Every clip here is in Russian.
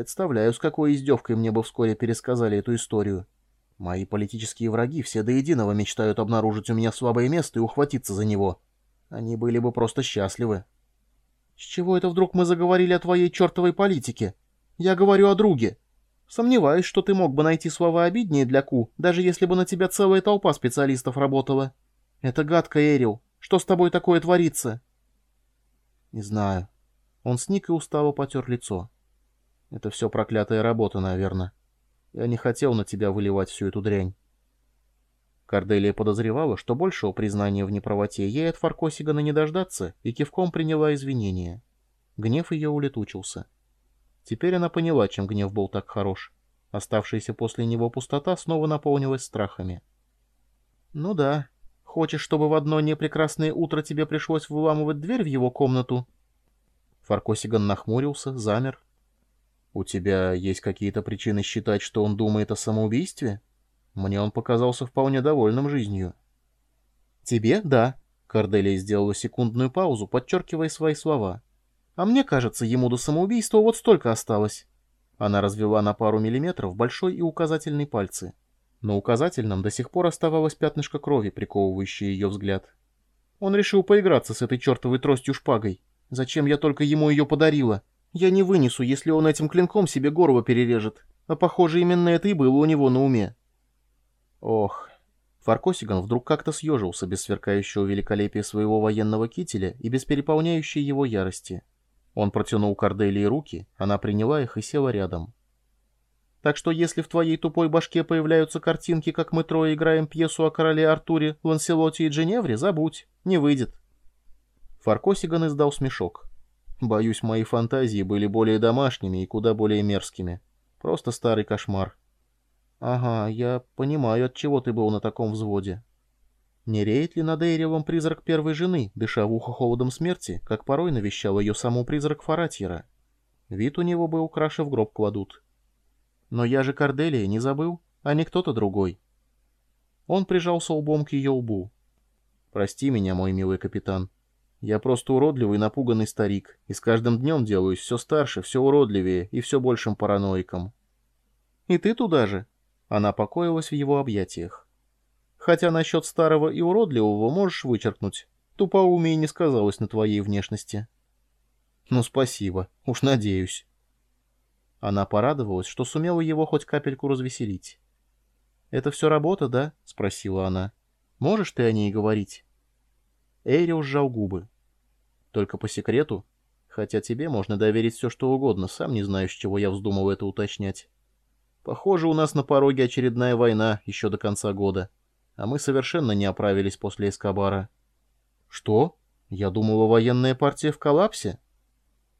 Представляю, с какой издевкой мне бы вскоре пересказали эту историю. Мои политические враги все до единого мечтают обнаружить у меня слабое место и ухватиться за него. Они были бы просто счастливы. С чего это вдруг мы заговорили о твоей чертовой политике? Я говорю о друге. Сомневаюсь, что ты мог бы найти слова обиднее для Ку, даже если бы на тебя целая толпа специалистов работала. Это гадко, Эрил. Что с тобой такое творится? Не знаю. Он сник и устало потер лицо. Это все проклятая работа, наверное. Я не хотел на тебя выливать всю эту дрянь. Корделия подозревала, что большего признания в неправоте ей от Фаркосигана не дождаться, и кивком приняла извинения. Гнев ее улетучился. Теперь она поняла, чем гнев был так хорош. Оставшаяся после него пустота снова наполнилась страхами. «Ну да. Хочешь, чтобы в одно непрекрасное утро тебе пришлось выламывать дверь в его комнату?» Фаркосиган нахмурился, замер. «У тебя есть какие-то причины считать, что он думает о самоубийстве?» Мне он показался вполне довольным жизнью. «Тебе — да», — Корделия сделала секундную паузу, подчеркивая свои слова. «А мне кажется, ему до самоубийства вот столько осталось». Она развела на пару миллиметров большой и указательный пальцы. На указательном до сих пор оставалось пятнышко крови, приковывающее ее взгляд. Он решил поиграться с этой чертовой тростью-шпагой. Зачем я только ему ее подарила? Я не вынесу, если он этим клинком себе горло перережет. А похоже, именно это и было у него на уме. Ох. Фаркосиган вдруг как-то съежился без сверкающего великолепия своего военного кителя и без переполняющей его ярости. Он протянул Корделии руки, она приняла их и села рядом. Так что если в твоей тупой башке появляются картинки, как мы трое играем пьесу о короле Артуре, Ланселоте и Дженевре, забудь, не выйдет. Фаркосиган издал смешок. Боюсь, мои фантазии были более домашними и куда более мерзкими. Просто старый кошмар. «Ага, я понимаю, от чего ты был на таком взводе. Не реет ли над Эйревом призрак первой жены, дыша в ухо холодом смерти, как порой навещал ее саму призрак Фаратьера? Вид у него был, краше в гроб кладут. Но я же Корделия не забыл, а не кто-то другой». Он прижался лбом к ее лбу. «Прости меня, мой милый капитан. Я просто уродливый напуганный старик, и с каждым днем делаюсь все старше, все уродливее и все большим параноиком». «И ты туда же?» Она покоилась в его объятиях. Хотя насчет старого и уродливого можешь вычеркнуть. Тупоумие не сказалось на твоей внешности. Ну, спасибо. Уж надеюсь. Она порадовалась, что сумела его хоть капельку развеселить. «Это все работа, да?» — спросила она. «Можешь ты о ней говорить?» Эйрил сжал губы. «Только по секрету? Хотя тебе можно доверить все, что угодно, сам не знаю, с чего я вздумал это уточнять». Похоже, у нас на пороге очередная война еще до конца года. А мы совершенно не оправились после Эскобара. Что? Я думала, военная партия в коллапсе?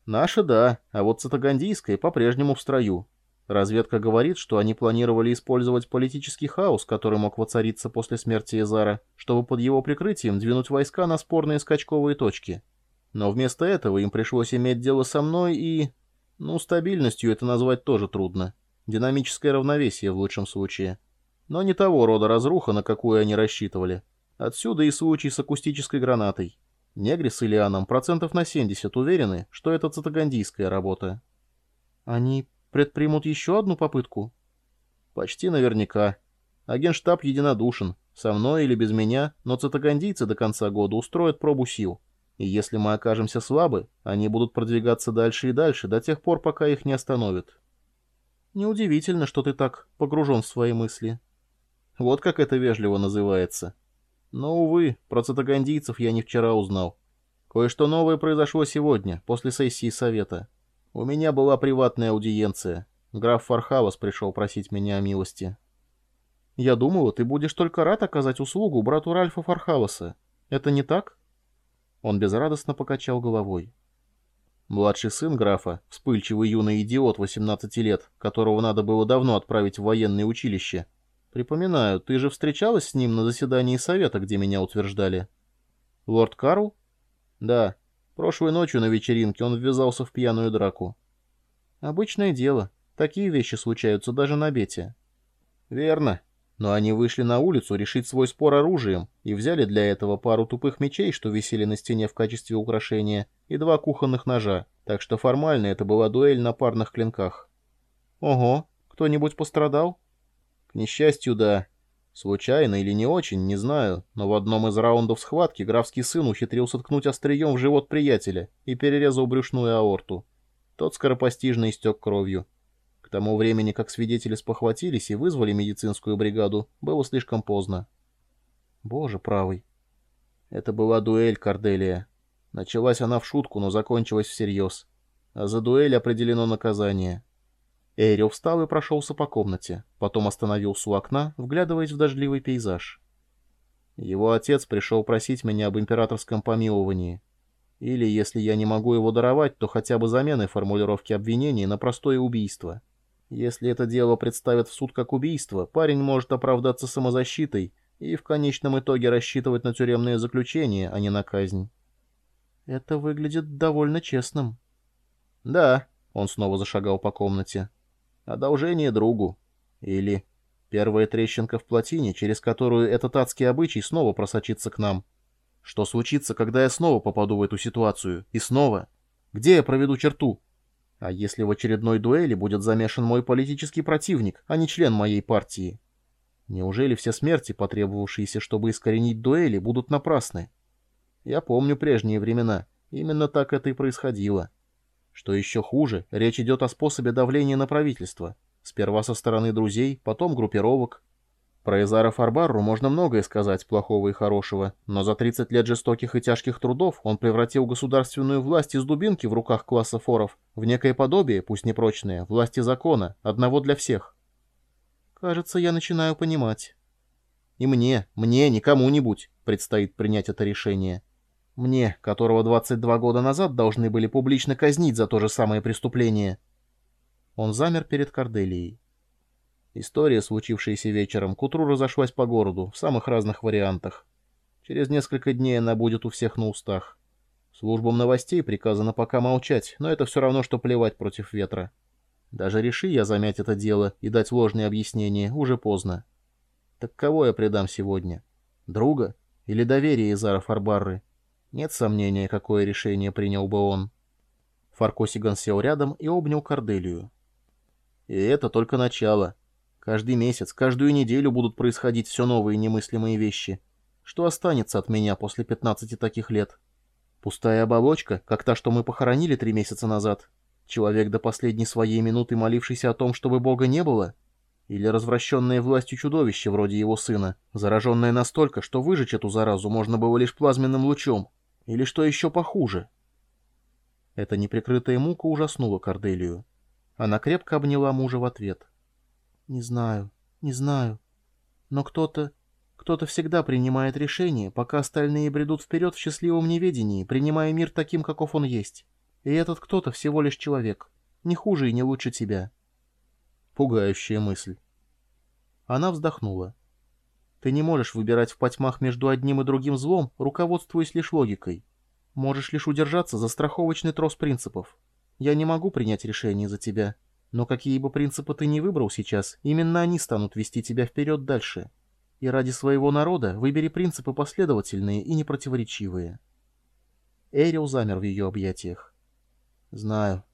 Наша, да, а вот цитагандийская по-прежнему в строю. Разведка говорит, что они планировали использовать политический хаос, который мог воцариться после смерти Изара, чтобы под его прикрытием двинуть войска на спорные скачковые точки. Но вместо этого им пришлось иметь дело со мной и... Ну, стабильностью это назвать тоже трудно. Динамическое равновесие в лучшем случае. Но не того рода разруха, на какую они рассчитывали. Отсюда и случай с акустической гранатой. Негри с Илианом процентов на 70 уверены, что это цитагандийская работа. Они предпримут еще одну попытку? Почти наверняка. Агентштаб единодушен. Со мной или без меня, но цитагандийцы до конца года устроят пробу сил. И если мы окажемся слабы, они будут продвигаться дальше и дальше до тех пор, пока их не остановят. Неудивительно, что ты так погружен в свои мысли. Вот как это вежливо называется. Но, увы, про цитагандийцев я не вчера узнал. Кое-что новое произошло сегодня, после сессии совета. У меня была приватная аудиенция. Граф Фархавас пришел просить меня о милости. Я думала, ты будешь только рад оказать услугу брату Ральфа Фархаваса. Это не так? Он безрадостно покачал головой. Младший сын графа, вспыльчивый юный идиот 18 лет, которого надо было давно отправить в военное училище. Припоминаю, ты же встречалась с ним на заседании совета, где меня утверждали. Лорд Карл? Да. Прошлой ночью на вечеринке он ввязался в пьяную драку. Обычное дело. Такие вещи случаются даже на бете. Верно. Но они вышли на улицу решить свой спор оружием и взяли для этого пару тупых мечей, что висели на стене в качестве украшения, и два кухонных ножа, так что формально это была дуэль на парных клинках. Ого, кто-нибудь пострадал? К несчастью, да. Случайно или не очень, не знаю, но в одном из раундов схватки графский сын ухитрился ткнуть острием в живот приятеля и перерезал брюшную аорту. Тот скоропостижно истек кровью. К тому времени, как свидетели спохватились и вызвали медицинскую бригаду, было слишком поздно. Боже правый. Это была дуэль, Корделия. Началась она в шутку, но закончилась всерьез. А за дуэль определено наказание. Эйрил встал и прошелся по комнате, потом остановился у окна, вглядываясь в дождливый пейзаж. Его отец пришел просить меня об императорском помиловании. Или, если я не могу его даровать, то хотя бы заменой формулировки обвинений на простое убийство. Если это дело представят в суд как убийство, парень может оправдаться самозащитой и в конечном итоге рассчитывать на тюремное заключение, а не на казнь. Это выглядит довольно честным. Да, он снова зашагал по комнате. Одолжение другу. Или первая трещинка в плотине, через которую этот адский обычай снова просочится к нам. Что случится, когда я снова попаду в эту ситуацию? И снова? Где я проведу черту? А если в очередной дуэли будет замешан мой политический противник, а не член моей партии? Неужели все смерти, потребовавшиеся, чтобы искоренить дуэли, будут напрасны? Я помню прежние времена. Именно так это и происходило. Что еще хуже, речь идет о способе давления на правительство. Сперва со стороны друзей, потом группировок. Про Изара Фарбарру можно многое сказать, плохого и хорошего, но за 30 лет жестоких и тяжких трудов он превратил государственную власть из дубинки в руках класса форов в некое подобие, пусть непрочное, власти закона, одного для всех. Кажется, я начинаю понимать. И мне, мне, не кому-нибудь предстоит принять это решение. Мне, которого 22 года назад должны были публично казнить за то же самое преступление. Он замер перед Корделией. История, случившаяся вечером, к утру разошлась по городу, в самых разных вариантах. Через несколько дней она будет у всех на устах. Службам новостей приказано пока молчать, но это все равно, что плевать против ветра. Даже реши я замять это дело и дать ложные объяснения, уже поздно. Так кого я предам сегодня? Друга? Или доверие Изара Фарбарры? Нет сомнения, какое решение принял бы он. Фаркосиган сел рядом и обнял Корделию. И это только начало. Каждый месяц, каждую неделю будут происходить все новые немыслимые вещи. Что останется от меня после 15 таких лет? Пустая оболочка, как та, что мы похоронили три месяца назад? Человек до последней своей минуты, молившийся о том, чтобы Бога не было? Или развращенное властью чудовище, вроде его сына, зараженное настолько, что выжечь эту заразу можно было лишь плазменным лучом? Или что еще похуже? Эта неприкрытая мука ужаснула Корделию. Она крепко обняла мужа в ответ. «Не знаю, не знаю. Но кто-то... кто-то всегда принимает решение, пока остальные бредут вперед в счастливом неведении, принимая мир таким, каков он есть. И этот кто-то всего лишь человек. Не хуже и не лучше тебя». Пугающая мысль. Она вздохнула. Ты не можешь выбирать в потьмах между одним и другим злом, руководствуясь лишь логикой. Можешь лишь удержаться за страховочный трос принципов. Я не могу принять решение за тебя. Но какие бы принципы ты ни выбрал сейчас, именно они станут вести тебя вперед дальше. И ради своего народа выбери принципы последовательные и непротиворечивые. Эрил замер в ее объятиях. Знаю.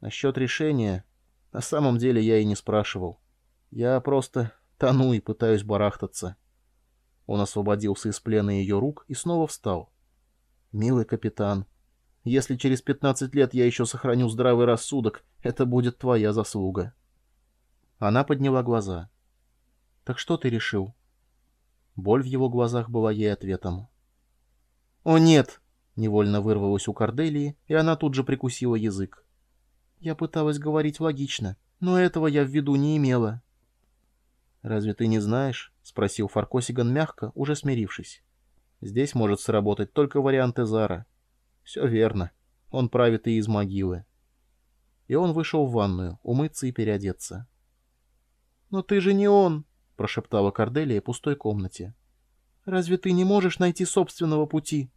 Насчет решения... На самом деле я и не спрашивал. Я просто тону и пытаюсь барахтаться. Он освободился из плена ее рук и снова встал. «Милый капитан, если через пятнадцать лет я еще сохраню здравый рассудок, это будет твоя заслуга». Она подняла глаза. «Так что ты решил?» Боль в его глазах была ей ответом. «О, нет!» — невольно вырвалось у Корделии, и она тут же прикусила язык. «Я пыталась говорить логично, но этого я в виду не имела». «Разве ты не знаешь?» — спросил Фаркосиган мягко, уже смирившись. «Здесь может сработать только вариант Эзара». «Все верно. Он правит и из могилы». И он вышел в ванную, умыться и переодеться. «Но ты же не он!» — прошептала Корделия в пустой комнате. «Разве ты не можешь найти собственного пути?»